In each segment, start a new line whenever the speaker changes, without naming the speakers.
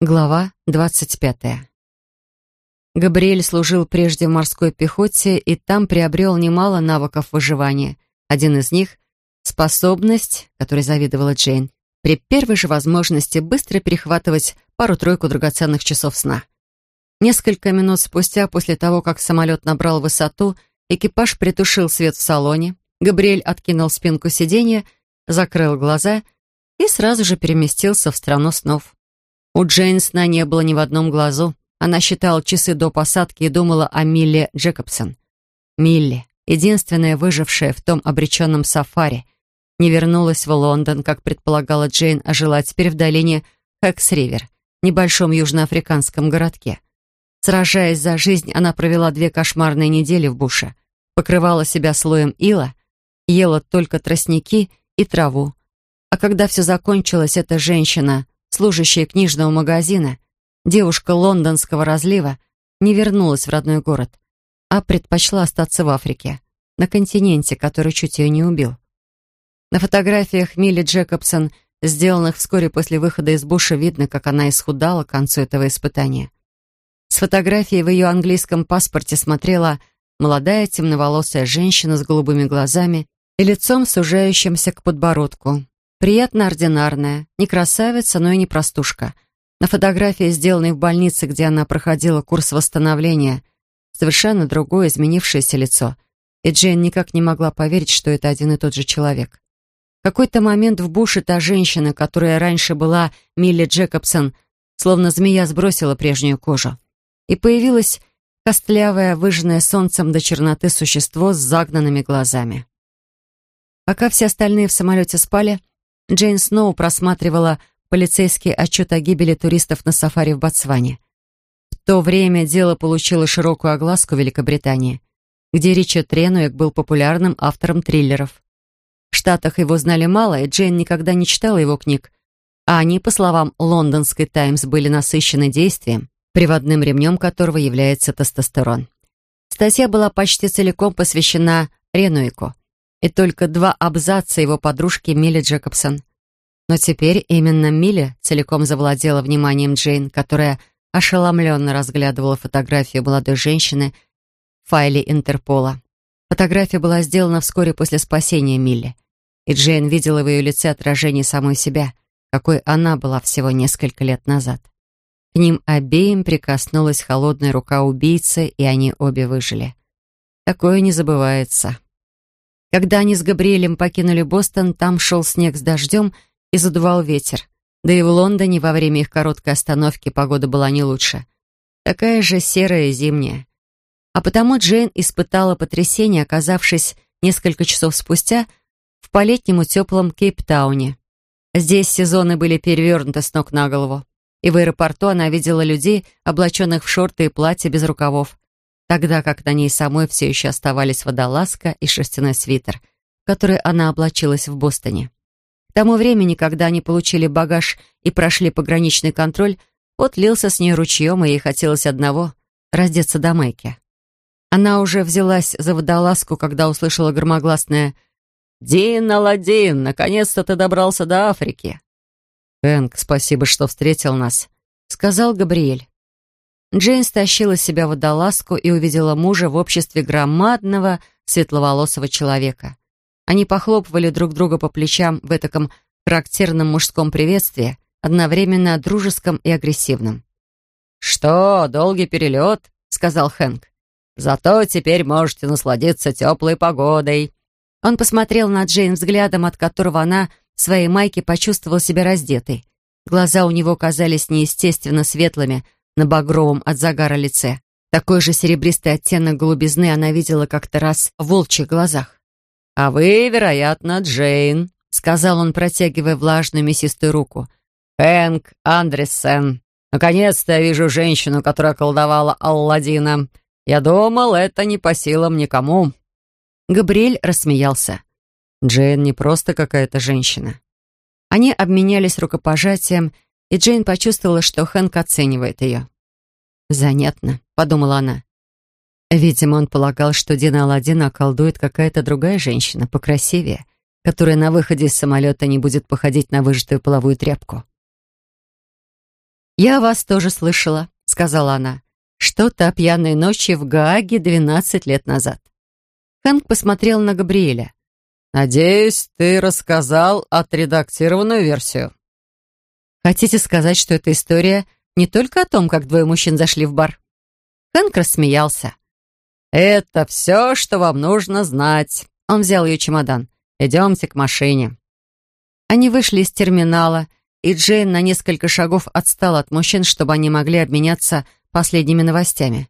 Глава двадцать пятая. Габриэль служил прежде в морской пехоте и там приобрел немало навыков выживания. Один из них — способность, которой завидовала Джейн, при первой же возможности быстро перехватывать пару-тройку драгоценных часов сна. Несколько минут спустя, после того, как самолет набрал высоту, экипаж притушил свет в салоне, Габриэль откинул спинку сиденья, закрыл глаза и сразу же переместился в страну снов. У Джейн сна не было ни в одном глазу. Она считала часы до посадки и думала о Милле Джекобсон. Милли, единственная выжившая в том обреченном сафари, не вернулась в Лондон, как предполагала Джейн, а жила теперь в долине Хэкс-Ривер, небольшом южноафриканском городке. Сражаясь за жизнь, она провела две кошмарные недели в буше, покрывала себя слоем ила, ела только тростники и траву. А когда все закончилось, эта женщина служащая книжного магазина, девушка лондонского разлива, не вернулась в родной город, а предпочла остаться в Африке, на континенте, который чуть ее не убил. На фотографиях Милли Джекобсон, сделанных вскоре после выхода из Буша, видно, как она исхудала к концу этого испытания. С фотографией в ее английском паспорте смотрела молодая темноволосая женщина с голубыми глазами и лицом, сужающимся к подбородку. Приятно ординарная, не красавица, но и не простушка. На фотографии, сделанной в больнице, где она проходила курс восстановления, совершенно другое изменившееся лицо. И Джейн никак не могла поверить, что это один и тот же человек. В какой-то момент в буше та женщина, которая раньше была Милли Джекобсон, словно змея сбросила прежнюю кожу. И появилось костлявое, выжженное солнцем до черноты существо с загнанными глазами. Пока все остальные в самолете спали, Джейн Сноу просматривала полицейский отчет о гибели туристов на сафари в Ботсване. В то время дело получило широкую огласку в Великобритании, где Ричард Ренуэк был популярным автором триллеров. В Штатах его знали мало, и Джейн никогда не читала его книг, а они, по словам лондонской «Таймс», были насыщены действием, приводным ремнем которого является тестостерон. Статья была почти целиком посвящена Ренуику, и только два абзаца его подружки Милли Джекобсон. Но теперь именно Милли целиком завладела вниманием Джейн, которая ошеломленно разглядывала фотографию молодой женщины в файле Интерпола. Фотография была сделана вскоре после спасения Милли, и Джейн видела в ее лице отражение самой себя, какой она была всего несколько лет назад. К ним обеим прикоснулась холодная рука убийцы, и они обе выжили. Такое не забывается. Когда они с Габриэлем покинули Бостон, там шел снег с дождем и задувал ветер. Да и в Лондоне во время их короткой остановки погода была не лучше. Такая же серая зимняя. А потому Джейн испытала потрясение, оказавшись несколько часов спустя в по-летнему теплом Кейптауне. Здесь сезоны были перевернуты с ног на голову. И в аэропорту она видела людей, облаченных в шорты и платья без рукавов, тогда как на ней самой все еще оставались водолазка и шерстяной свитер, в который она облачилась в Бостоне. К тому времени, когда они получили багаж и прошли пограничный контроль, пот лился с нее ручьем, и ей хотелось одного — раздеться до майки. Она уже взялась за водолазку, когда услышала громогласное «Дин, Аладдин, наконец-то ты добрался до Африки!» «Энк, спасибо, что встретил нас», — сказал Габриэль. Джейн стащила с себя водолазку и увидела мужа в обществе громадного светловолосого человека. Они похлопывали друг друга по плечам в этаком характерном мужском приветствии, одновременно дружеском и агрессивном. «Что, долгий перелет?» — сказал Хэнк. «Зато теперь можете насладиться теплой погодой». Он посмотрел на Джейн взглядом, от которого она в своей майке почувствовала себя раздетой. Глаза у него казались неестественно светлыми — на багровом от загара лице. Такой же серебристый оттенок голубизны она видела как-то раз в волчьих глазах. «А вы, вероятно, Джейн», — сказал он, протягивая влажную мясистую руку. «Хэнк Андрессен. Наконец-то я вижу женщину, которая колдовала Алладина. Я думал, это не по силам никому». Габриэль рассмеялся. Джейн не просто какая-то женщина. Они обменялись рукопожатием, и Джейн почувствовала, что Хэнк оценивает ее. «Занятно», — подумала она. Видимо, он полагал, что Дина Аладдина околдует какая-то другая женщина, покрасивее, которая на выходе из самолета не будет походить на выжатую половую тряпку. «Я вас тоже слышала», — сказала она. «Что-то о пьяной ночи в Гааге 12 лет назад». Хэнк посмотрел на Габриэля.
«Надеюсь, ты рассказал отредактированную версию».
«Хотите сказать, что эта история не только о том, как двое мужчин зашли в бар?» Хэнк рассмеялся.
«Это все, что вам нужно знать».
Он взял ее чемодан. «Идемте к машине». Они вышли из терминала, и Джейн на несколько шагов отстала от мужчин, чтобы они могли обменяться последними новостями.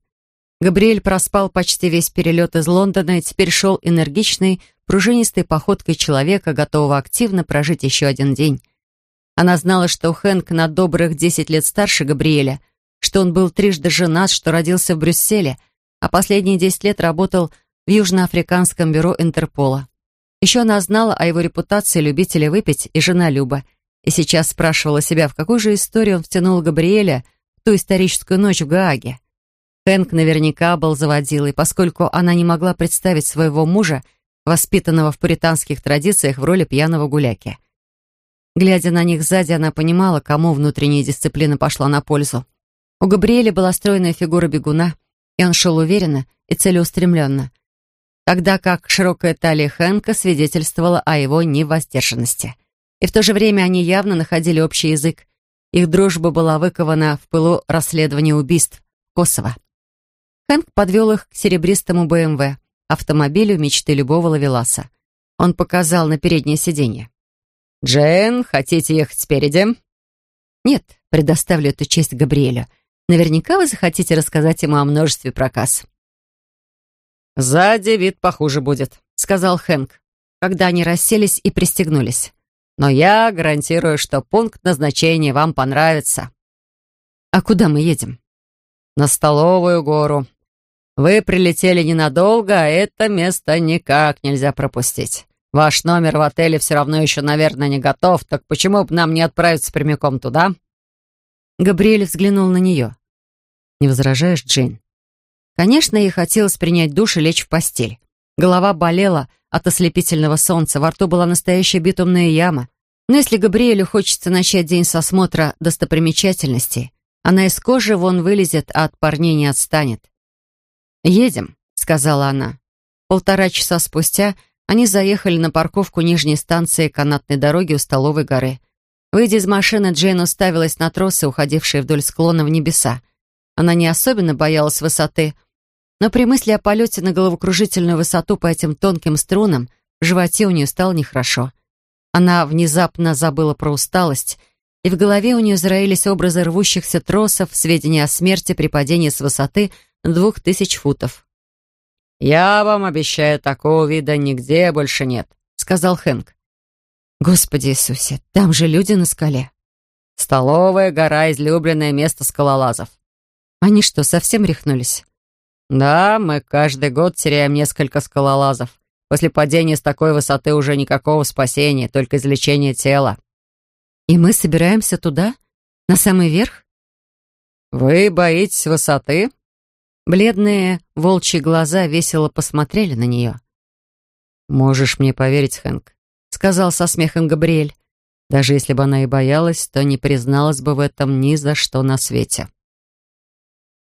Габриэль проспал почти весь перелет из Лондона и теперь шел энергичной, пружинистой походкой человека, готового активно прожить еще один день. Она знала, что Хэнк на добрых десять лет старше Габриэля, что он был трижды женат, что родился в Брюсселе, а последние десять лет работал в Южноафриканском бюро Интерпола. Еще она знала о его репутации любителя выпить и жена Люба, и сейчас спрашивала себя, в какую же историю он втянул Габриэля в ту историческую ночь в Гааге. Хэнк наверняка был заводилой, поскольку она не могла представить своего мужа, воспитанного в пуританских традициях в роли пьяного гуляки. Глядя на них сзади, она понимала, кому внутренняя дисциплина пошла на пользу. У Габриэля была стройная фигура бегуна, и он шел уверенно и целеустремленно, тогда как широкая талия Хэнка свидетельствовала о его невоздержанности. И в то же время они явно находили общий язык. Их дружба была выкована в пылу расследования убийств Косово. Хэнк подвел их к серебристому БМВ, автомобилю мечты любого ловеласа. Он показал на переднее сиденье.
«Джейн, хотите ехать спереди?»
«Нет, предоставлю эту честь Габриэлю. Наверняка вы захотите рассказать ему о множестве проказ».
«Сзади вид похуже будет», — сказал Хэнк, когда они расселись и пристегнулись. «Но я гарантирую, что пункт назначения вам понравится».
«А куда мы едем?»
«На Столовую гору. Вы прилетели ненадолго, а это место никак нельзя пропустить. Ваш номер в отеле все равно еще, наверное, не готов, так почему бы нам не отправиться прямиком туда?»
Габриэль взглянул на нее. «Не возражаешь, Джейн?» Конечно, ей хотелось принять душ и лечь в постель. Голова болела от ослепительного солнца, во рту была настоящая битумная яма. Но если Габриэлю хочется начать день с осмотра достопримечательностей, она из кожи вон вылезет, а от парней не отстанет. «Едем», — сказала она. Полтора часа спустя они заехали на парковку нижней станции канатной дороги у Столовой горы. Выйдя из машины, Джейн уставилась на тросы, уходившие вдоль склона в небеса. Она не особенно боялась высоты, но при мысли о полете на головокружительную высоту по этим тонким струнам в животе у нее стало нехорошо. Она внезапно забыла про усталость, и в голове у нее зароились образы рвущихся тросов, сведения о смерти при падении с высоты — двух тысяч футов.
«Я вам обещаю, такого вида нигде больше нет», — сказал Хэнк.
«Господи Иисусе, там же люди на скале».
«Столовая гора — излюбленное место скалолазов».
«Они что, совсем рехнулись?»
«Да, мы каждый год теряем несколько скалолазов. После падения с такой высоты уже никакого спасения, только излечение тела».
«И мы собираемся туда? На самый верх?»
«Вы боитесь высоты?»
Бледные волчьи глаза весело посмотрели на нее.
«Можешь мне поверить, Хэнк», — сказал со смехом Габриэль. «Даже если бы она и боялась, то не призналась бы в этом ни за что на свете».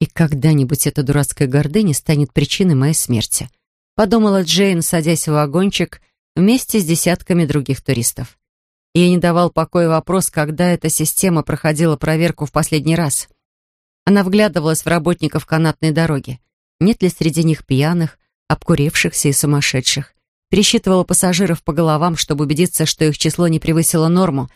«И когда-нибудь эта дурацкая гордыня станет причиной моей смерти», — подумала Джейн, садясь в вагончик вместе с десятками других туристов. Ей не давал покоя вопрос, когда эта система проходила проверку в последний раз — она вглядывалась в работников канатной дороги. Нет ли среди них пьяных, обкурившихся и сумасшедших? Пересчитывала пассажиров по головам, чтобы убедиться, что их число не превысило норму,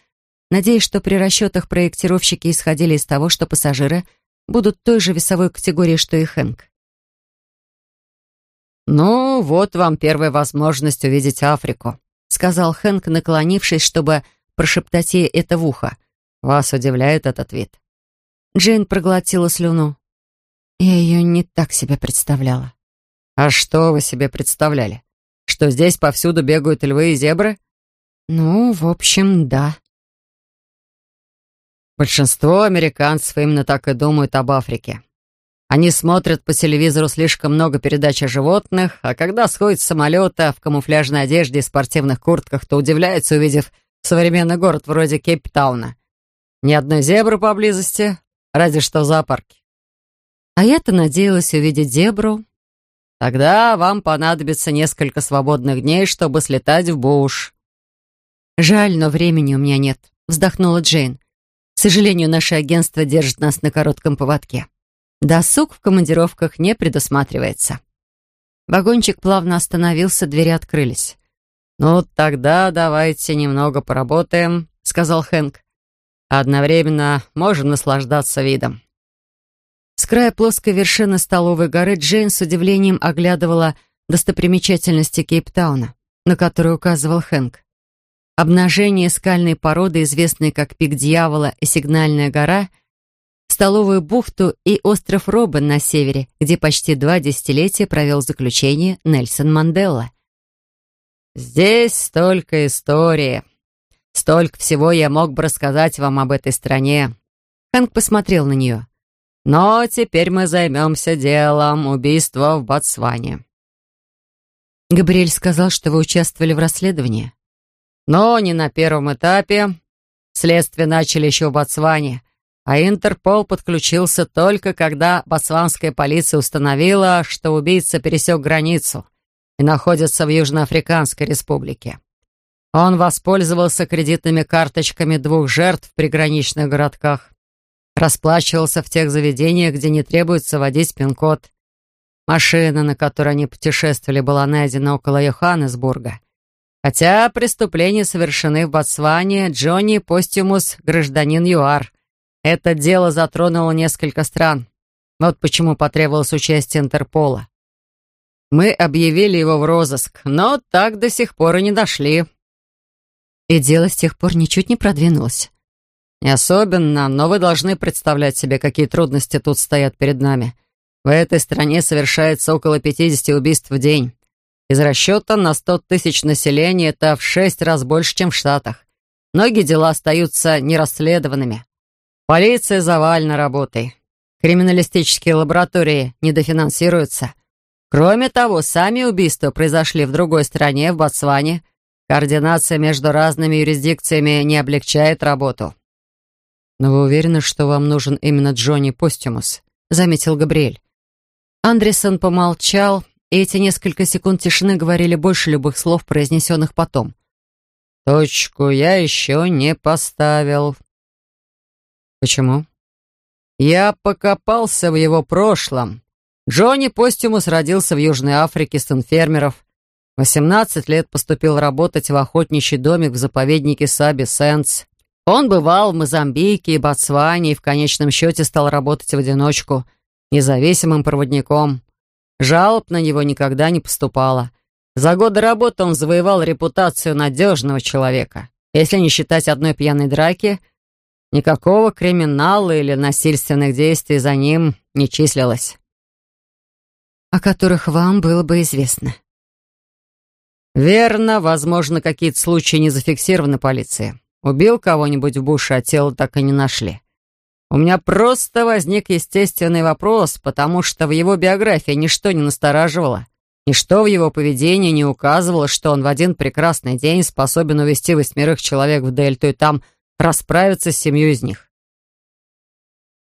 надеясь, что при расчетах проектировщики исходили из того, что пассажиры будут той же весовой категории, что и Хэнк.
«Ну, вот вам первая возможность увидеть Африку», сказал Хэнк, наклонившись, чтобы прошептать ей это в ухо. «Вас удивляет этот вид?»
Джейн проглотила слюну. Я ее не так себе представляла.
«А что вы себе представляли? Что здесь повсюду бегают львы и зебры?»
«Ну, в общем, да».
Большинство американцев именно так и думают об Африке. Они смотрят по телевизору слишком много передач о животных, а когда сходят с самолета в камуфляжной одежде и спортивных куртках, то удивляются, увидев современный город вроде Кейптауна. Ни одной зебры поблизости, разве что в зоопарке.
А я-то надеялась увидеть зебру.
Тогда вам понадобится несколько свободных дней, чтобы слетать в Буш.
Жаль, но времени у меня нет, вздохнула Джейн. К сожалению, наше агентство держит нас на коротком поводке. Досуг в командировках не предусматривается. Вагончик плавно остановился, двери открылись.
«Ну, тогда давайте немного поработаем», — сказал Хэнк. «Одновременно можем наслаждаться видом».
С края плоской вершины столовой горы Джейн с удивлением оглядывала достопримечательности Кейптауна, на которые указывал Хэнк. Обнажение скальной породы, известной как Пик Дьявола и Сигнальная гора, столовую бухту и остров Робен на севере, где почти два десятилетия провел заключение Нельсон Манделла.
«Здесь столько истории. Столько всего я мог бы рассказать вам об этой стране».
Хэнк посмотрел на нее.
«Но теперь мы займемся делом убийства в Ботсване».
Габриэль сказал, что вы участвовали в расследовании.
Но не на первом этапе. Следствие начали еще в Ботсване, а Интерпол подключился только когда ботсванская полиция установила, что убийца пересек границу и находится в Южноафриканской республике. Он воспользовался кредитными карточками двух жертв в приграничных городках, расплачивался в тех заведениях, где не требуется вводить пин-код. Машина, на которой они путешествовали, была найдена около Йоханнесбурга. Хотя преступления совершены в Ботсване, Джонни Постюмус — гражданин ЮАР. Это дело затронуло несколько стран. Вот почему потребовалось участие Интерпола. Мы объявили его в розыск, но так до сих пор и не дошли.
И дело с тех пор ничуть не продвинулось.
Не особенно, но вы должны представлять себе, какие трудности тут стоят перед нами. В этой стране совершается около 50 убийств в день. Из расчета на 100 тысяч населения это в шесть раз больше, чем в Штатах. Многие дела остаются нерасследованными. Полиция завалена работой. Криминалистические лаборатории недофинансируются. Кроме того, сами убийства произошли в другой стране, в Ботсване. Координация между разными юрисдикциями не облегчает работу.
«Но вы уверены, что вам нужен именно Джонни Постюмус?» — заметил Габриэль. Андерсон помолчал, и эти несколько секунд тишины говорили больше любых слов, произнесенных потом.
«Точку я еще не поставил».
«Почему?»
«Я покопался в его прошлом. Джонни Постюмус родился в Южной Африке, сын фермеров. 18 лет поступил работать в охотничий домик в заповеднике Саби Сенс. Он бывал в Мозамбике и Ботсване и в конечном счете стал работать в одиночку, независимым проводником. Жалоб на него никогда не поступало. За годы работы он завоевал репутацию надежного человека. Если не считать одной пьяной драки, никакого криминала или насильственных действий за ним не числилось.
О которых вам было бы известно.
Верно, возможно, какие-то случаи не зафиксированы полицией. Убил кого-нибудь в буше, а тело так и не нашли. У меня просто возник естественный вопрос, потому что в его биографии ничто не настораживало. Ничто в его поведении не указывало, что он в один прекрасный день способен увести восьмерых человек в дельту и там расправиться с семью из них.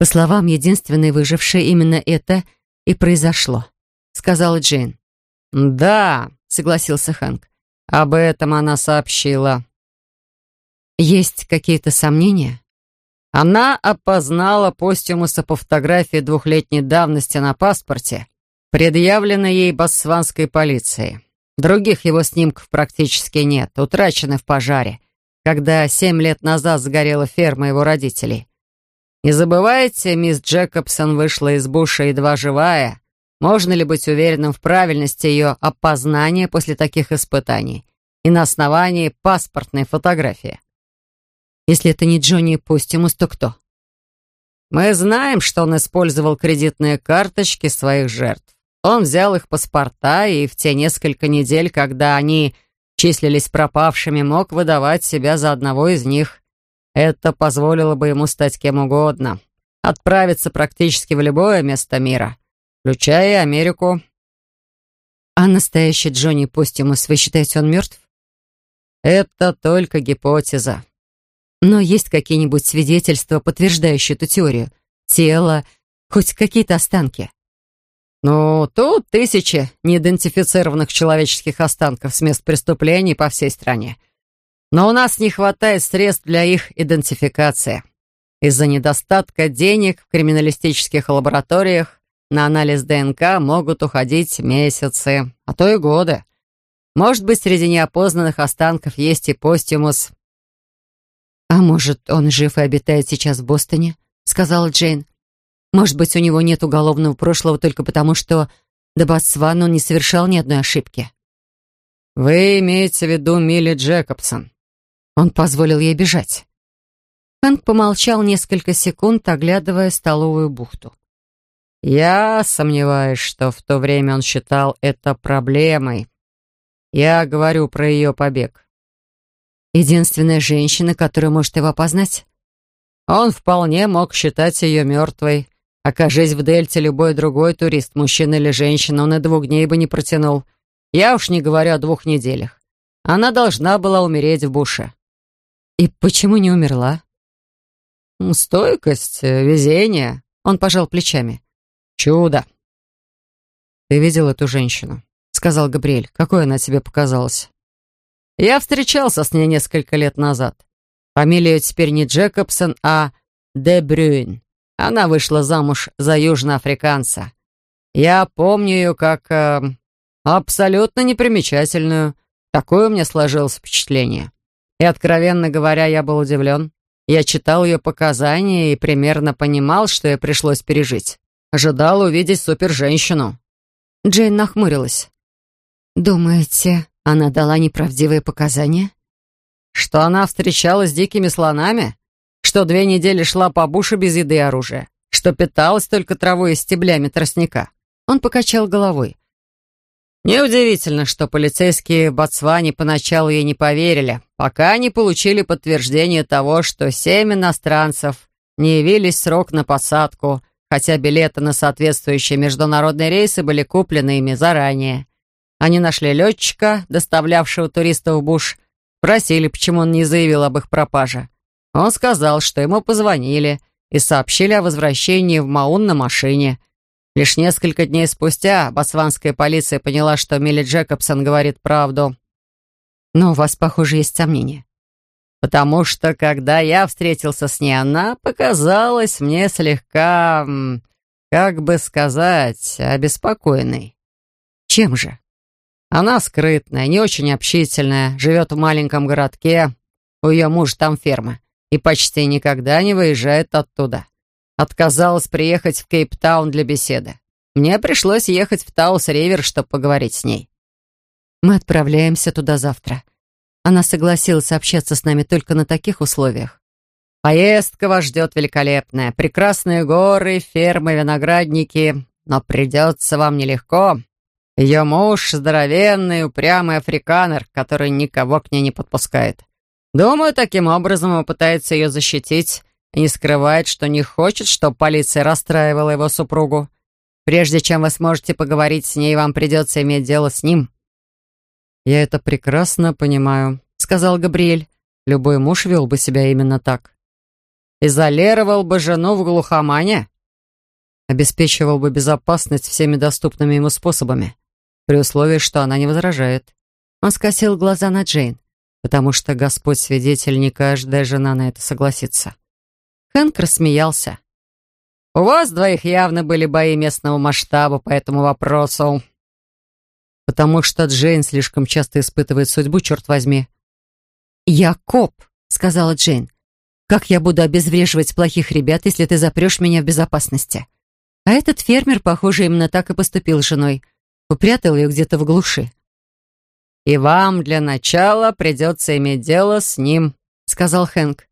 По словам единственной выжившей, именно это и произошло, сказала Джейн.
«Да», — согласился Хэнк, — «об этом она сообщила».
«Есть какие-то сомнения?»
Она опознала Постюмуса по фотографии двухлетней давности на паспорте, предъявленной ей боссванской полицией. Других его снимков практически нет, утрачены в пожаре, когда семь лет назад сгорела ферма его родителей. Не забывайте, мисс Джекобсон вышла из буша едва живая. Можно ли быть уверенным в правильности ее опознания после таких испытаний и на основании паспортной фотографии?
Если это не Джонни Постимус, то кто?
Мы знаем, что он использовал кредитные карточки своих жертв. Он взял их паспорта и в те несколько недель, когда они числились пропавшими, мог выдавать себя за одного из них. Это позволило бы ему стать кем угодно, отправиться практически в любое место мира, включая Америку.
А настоящий Джонни Постимус, вы считаете, он мертв?
Это только гипотеза.
Но есть какие-нибудь свидетельства, подтверждающие эту теорию? тело, хоть какие-то останки.
«Ну, тут тысячи неидентифицированных человеческих останков с мест преступлений по всей стране. Но у нас не хватает средств для их идентификации. Из-за недостатка денег в криминалистических лабораториях на анализ ДНК могут уходить месяцы, а то и годы. Может быть, среди неопознанных останков есть и постимус».
«А может, он жив и обитает сейчас в Бостоне?» — сказала Джейн. Может быть, у него нет уголовного прошлого только потому, что до Ботсвана он не совершал ни одной ошибки.
«Вы имеете в виду Милли Джекобсон?»
Он позволил ей бежать. Хэнк помолчал несколько секунд, оглядывая столовую бухту.
«Я сомневаюсь, что в то время он считал это проблемой. Я говорю про ее побег».
«Единственная женщина, которая может его опознать?»
Он вполне мог считать ее мертвой, Окажись в Дельте любой другой турист, мужчина или женщина, он и двух дней бы не протянул. Я уж не говорю о двух неделях. Она должна была умереть в буше.
И почему не умерла?
Стойкость, э, везение. Он пожал плечами. Чудо.
Ты видел эту женщину? Сказал Габриэль. Какой она тебе показалась?
Я встречался с ней несколько лет назад. Фамилия теперь не Джекобсон, а Де Брюин. Она вышла замуж за южноафриканца. Я помню ее как э, абсолютно непримечательную. Такое у меня сложилось впечатление. И, откровенно говоря, я был удивлен. Я читал ее показания и примерно понимал, что ей пришлось пережить. Ожидал увидеть супер-женщину.
Джейн нахмурилась. «Думаете, она дала неправдивые показания?»
«Что она встречалась с дикими слонами? что две недели шла по буше без еды и оружия, что питалась только травой и стеблями тростника. Он покачал головой. Неудивительно, что полицейские в Ботсване поначалу ей не поверили, пока не получили подтверждение того, что семь иностранцев не явились срок на посадку, хотя билеты на соответствующие международные рейсы были куплены ими заранее. Они нашли летчика, доставлявшего туристов в буш, спросили, почему он не заявил об их пропаже. Он сказал, что ему позвонили и сообщили о возвращении в Маун на машине. Лишь несколько дней спустя ботсванская полиция поняла, что Милли Джекобсон говорит правду.
Но у вас, похоже, есть сомнения.
Потому что, когда я встретился с ней, она показалась мне слегка, как бы сказать, обеспокоенной.
Чем же?
Она скрытная, не очень общительная, живет в маленьком городке, у ее мужа там ферма и почти никогда не выезжает оттуда. Отказалась приехать в Кейптаун для беседы. Мне пришлось ехать в Таус-Ривер, чтобы поговорить с ней.
Мы отправляемся туда завтра. Она согласилась общаться с нами только на таких условиях.
Поездка вас ждет великолепная. Прекрасные горы, фермы, виноградники. Но придется вам нелегко. Ее муж — здоровенный, упрямый африканер, который никого к ней не подпускает. Думаю, таким образом он пытается ее защитить и не скрывает, что не хочет, чтобы полиция расстраивала его супругу. Прежде чем вы сможете поговорить с ней, вам придется иметь дело с ним».
«Я это прекрасно понимаю», — сказал Габриэль. «Любой муж вел бы себя именно так».
«Изолировал бы жену в глухомане?»
«Обеспечивал бы безопасность всеми доступными ему способами, при условии, что она не возражает». Он скосил глаза на Джейн потому что Господь свидетель, не каждая жена на это согласится. Хэнк рассмеялся.
«У вас двоих явно были бои местного масштаба по этому вопросу».
«Потому что Джейн слишком часто испытывает судьбу, черт возьми». «Я коп», — сказала Джейн. «Как я буду обезвреживать плохих ребят, если ты запрешь меня в безопасности?» А этот фермер, похоже, именно так и поступил с женой. Упрятал ее где-то в глуши.
«И вам для начала придется иметь дело с ним», — сказал Хэнк.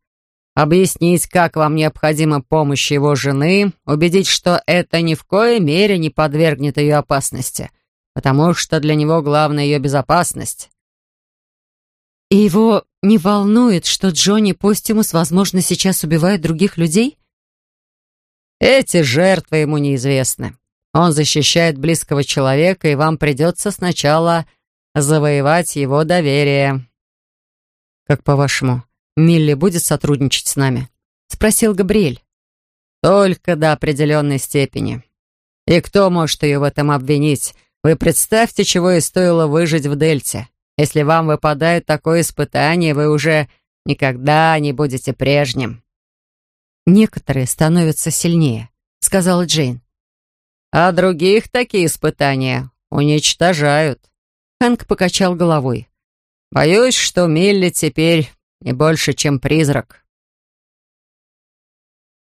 «Объяснить, как вам необходима помощь его жены, убедить, что это ни в коей мере не подвергнет ее опасности, потому что для него главная ее безопасность».
«И его не волнует, что Джонни Постимус, возможно, сейчас убивает других людей?»
«Эти жертвы ему неизвестны. Он защищает близкого человека, и вам придется сначала завоевать его доверие».
«Как по-вашему, Милли будет сотрудничать с нами?» — спросил Габриэль.
Только до определенной степени. И кто может ее в этом обвинить? Вы представьте, чего и стоило выжить в Дельте. Если вам выпадает такое испытание, вы уже никогда не будете прежним.
Некоторые становятся сильнее, сказала Джейн.
А других такие испытания уничтожают.
Хэнк покачал головой.
Боюсь, что Милли теперь не больше, чем призрак.